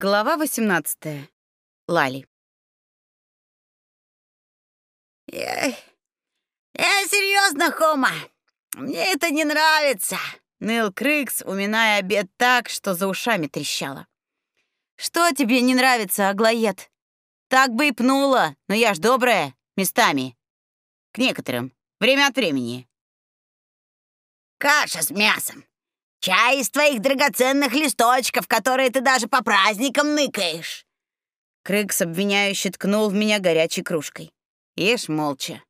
Глава 18. Лали. Я, я серьезно, Хома. Мне это не нравится. Ныл Крыкс, уминая обед так, что за ушами трещало. Что тебе не нравится, Аглоед? Так бы и пнула, но я ж добрая, местами. К некоторым, время от времени. Каша с мясом. Чай из твоих драгоценных листочков, которые ты даже по праздникам ныкаешь. Крыкс обвиняюще ткнул в меня горячей кружкой. Ешь молча.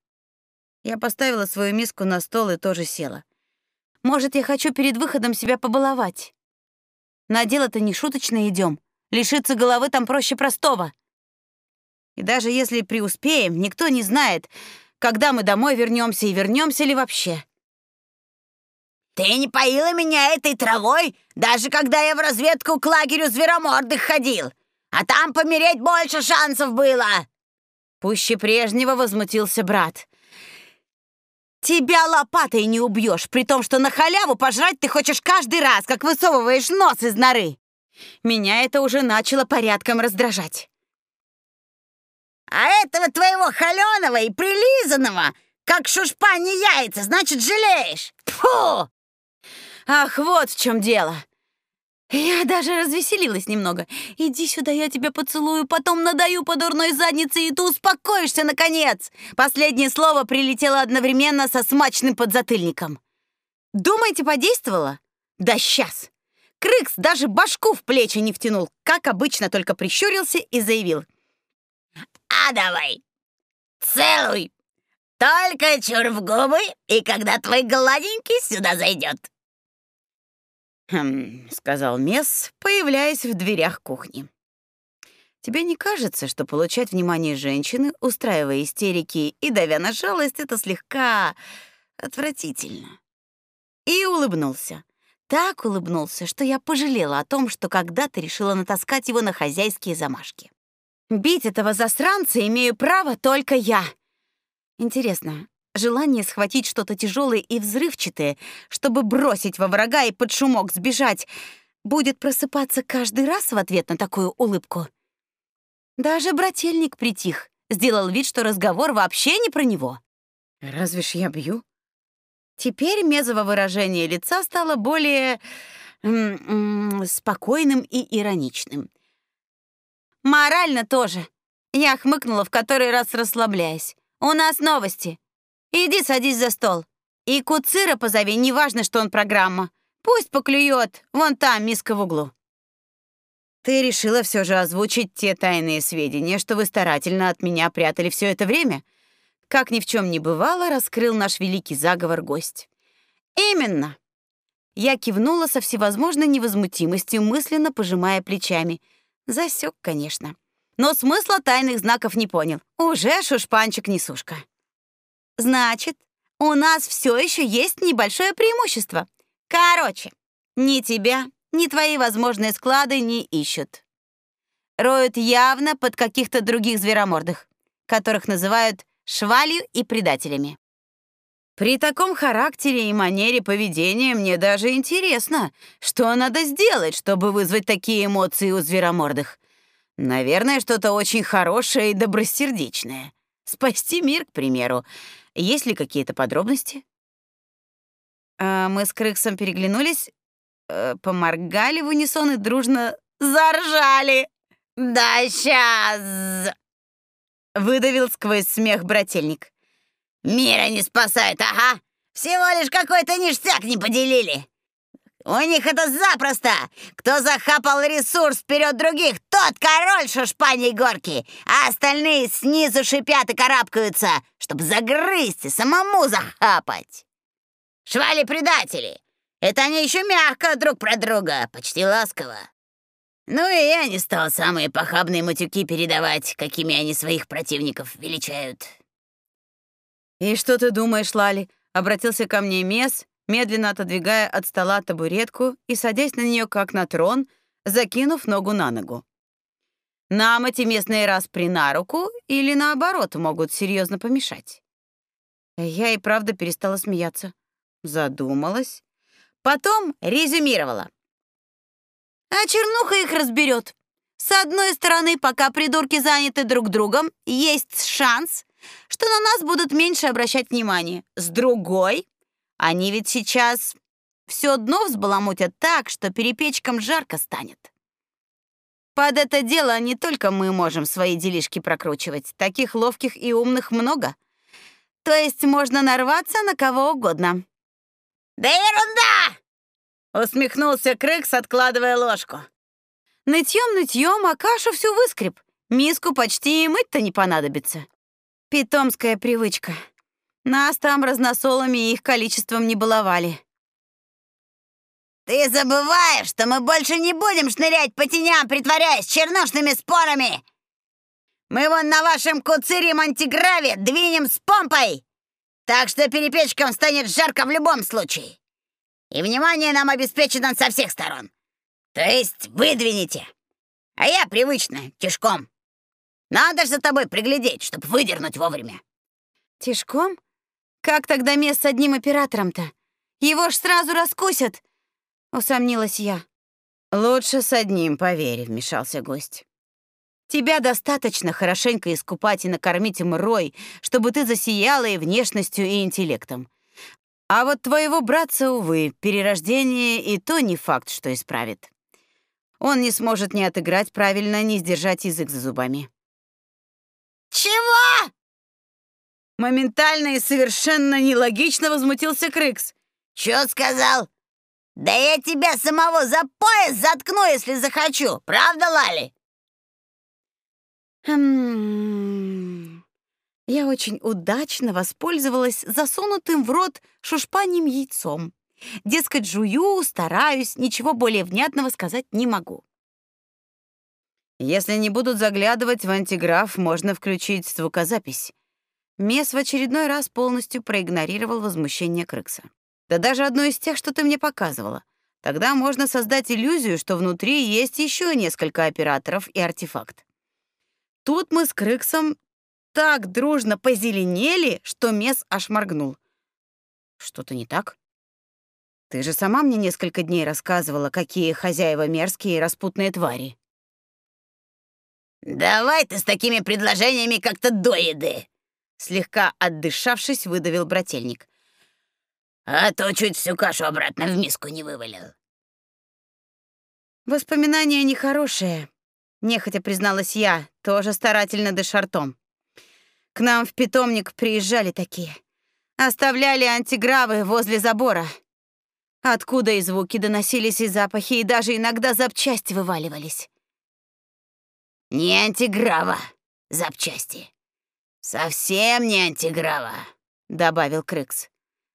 Я поставила свою миску на стол и тоже села. Может, я хочу перед выходом себя побаловать. На дело-то не шуточно идем. Лишиться головы там проще простого. И даже если преуспеем, никто не знает, когда мы домой вернемся и вернемся ли вообще. Ты не поила меня этой травой, даже когда я в разведку к лагерю зверомордых ходил. А там помереть больше шансов было. Пуще прежнего возмутился брат. Тебя лопатой не убьешь, при том, что на халяву пожрать ты хочешь каждый раз, как высовываешь нос из норы. Меня это уже начало порядком раздражать. А этого твоего холеного и прилизанного, как шушпани яйца, значит, жалеешь. Фу! Ах, вот в чем дело. Я даже развеселилась немного. Иди сюда, я тебя поцелую, потом надаю по дурной заднице, и ты успокоишься, наконец. Последнее слово прилетело одновременно со смачным подзатыльником. Думаете, подействовало? Да сейчас. Крыкс даже башку в плечи не втянул, как обычно, только прищурился и заявил. А давай, целуй. Только чур в губы, и когда твой гладенький сюда зайдет. «Хм», — сказал Месс, появляясь в дверях кухни. «Тебе не кажется, что получать внимание женщины, устраивая истерики и давя на жалость, это слегка отвратительно?» И улыбнулся. Так улыбнулся, что я пожалела о том, что когда-то решила натаскать его на хозяйские замашки. Бить этого засранца имею право только я. Интересно, Желание схватить что-то тяжелое и взрывчатое, чтобы бросить во врага и под шумок сбежать, будет просыпаться каждый раз в ответ на такую улыбку. Даже брательник притих, сделал вид, что разговор вообще не про него. Разве ж я бью? Теперь мезово выражение лица стало более м -м, спокойным и ироничным. Морально тоже. Я хмыкнула в который раз расслабляясь. У нас новости. Иди садись за стол. И Куцира позови, неважно, что он программа. Пусть поклюет, вон там миска в углу. Ты решила все же озвучить те тайные сведения, что вы старательно от меня прятали все это время? Как ни в чем не бывало, раскрыл наш великий заговор гость. Именно. Я кивнула со всевозможной невозмутимостью, мысленно пожимая плечами. Засек, конечно. Но смысла тайных знаков не понял. Уже шушпанчик-несушка. Значит, у нас все еще есть небольшое преимущество. Короче, ни тебя, ни твои возможные склады не ищут. Роют явно под каких-то других зверомордых, которых называют швалью и предателями. При таком характере и манере поведения мне даже интересно, что надо сделать, чтобы вызвать такие эмоции у зверомордых. Наверное, что-то очень хорошее и добросердечное. Спасти мир, к примеру. Есть ли какие-то подробности? А мы с Крыксом переглянулись, э, поморгали в унисон и дружно заржали. «Да сейчас!» — выдавил сквозь смех брательник. «Мира не спасает, ага! Всего лишь какой-то ништяк не поделили! У них это запросто! Кто захапал ресурс вперед других, тот король шушпаней горки, а остальные снизу шипят и карабкаются, чтобы загрызть и самому захапать. Швали-предатели! Это они еще мягко друг про друга, почти ласково. Ну и я не стал самые похабные матюки передавать, какими они своих противников величают. «И что ты думаешь, Лали?» — обратился ко мне Мес, медленно отодвигая от стола табуретку и садясь на нее как на трон, закинув ногу на ногу. Нам эти местные распри на руку или наоборот могут серьезно помешать. Я и правда перестала смеяться. Задумалась. Потом резюмировала. А чернуха их разберет. С одной стороны, пока придурки заняты друг другом, есть шанс, что на нас будут меньше обращать внимание. С другой, они ведь сейчас все дно взбаламутят так, что перепечкам жарко станет. Под это дело не только мы можем свои делишки прокручивать, таких ловких и умных много. То есть можно нарваться на кого угодно. «Да ерунда!» — усмехнулся Крыкс, откладывая ложку. Нытьем нытьем, а кашу всю выскреб. Миску почти и мыть-то не понадобится. Питомская привычка. Нас там разносолами и их количеством не баловали. Ты забываешь, что мы больше не будем шнырять по теням, притворяясь чернушными спорами. Мы вон на вашем куцире антиграве двинем с помпой, так что перепечкам станет жарко в любом случае. И внимание нам обеспечено со всех сторон. То есть выдвинете, а я привычно, тишком. Надо же за тобой приглядеть, чтобы выдернуть вовремя. Тишком? Как тогда мест с одним оператором-то? Его ж сразу раскусят. Усомнилась я. Лучше с одним, поверь, вмешался гость. Тебя достаточно хорошенько искупать и накормить им рой, чтобы ты засияла и внешностью, и интеллектом. А вот твоего братца, увы, перерождение и то не факт, что исправит. Он не сможет ни отыграть правильно, ни сдержать язык за зубами. «Чего?» Моментально и совершенно нелогично возмутился Крыкс. «Чё сказал? Да я тебя самого за пояс заткну, если захочу. Правда, Лали? Хм. Я очень удачно воспользовалась засунутым в рот шушпаньим яйцом. Дескать, жую, стараюсь, ничего более внятного сказать не могу. Если не будут заглядывать в антиграф, можно включить звукозапись. Мес в очередной раз полностью проигнорировал возмущение Крыкса. Да даже одно из тех, что ты мне показывала. Тогда можно создать иллюзию, что внутри есть еще несколько операторов и артефакт. Тут мы с Крыксом так дружно позеленели, что Мес аж моргнул. Что-то не так? Ты же сама мне несколько дней рассказывала, какие хозяева мерзкие и распутные твари. Давай ты с такими предложениями как-то до еды. Слегка отдышавшись, выдавил брательник а то чуть всю кашу обратно в миску не вывалил. Воспоминания нехорошие, нехотя призналась я, тоже старательно дыша ртом. К нам в питомник приезжали такие. Оставляли антигравы возле забора. Откуда и звуки доносились, и запахи, и даже иногда запчасти вываливались. Не антиграва, запчасти. Совсем не антиграва, добавил Крыкс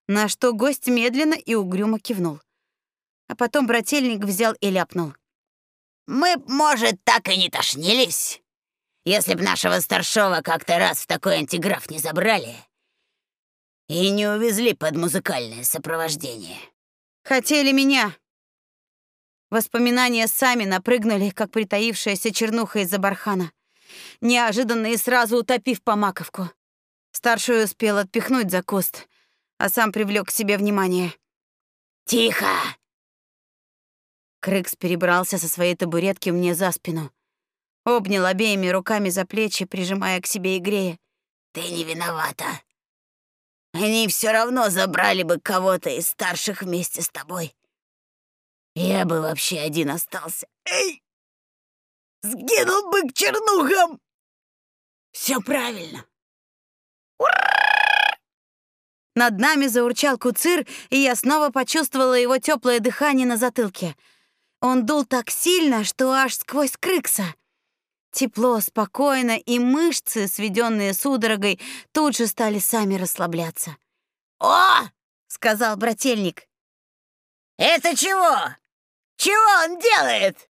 на что гость медленно и угрюмо кивнул. А потом брательник взял и ляпнул. «Мы, может, так и не тошнились, если б нашего старшего как-то раз в такой антиграф не забрали и не увезли под музыкальное сопровождение». «Хотели меня». Воспоминания сами напрыгнули, как притаившаяся чернуха из-за бархана, неожиданно и сразу утопив по маковку. Старшую успел отпихнуть за куст, а сам привлек к себе внимание. «Тихо!» Крыкс перебрался со своей табуретки мне за спину. Обнял обеими руками за плечи, прижимая к себе и грея. «Ты не виновата. Они все равно забрали бы кого-то из старших вместе с тобой. Я бы вообще один остался. Эй! Сгинул бы к чернухам! Все правильно. Ура! Над нами заурчал куцир, и я снова почувствовала его теплое дыхание на затылке. Он дул так сильно, что аж сквозь крыкса. Тепло, спокойно, и мышцы, сведенные судорогой, тут же стали сами расслабляться. «О!» — сказал брательник. «Это чего? Чего он делает?»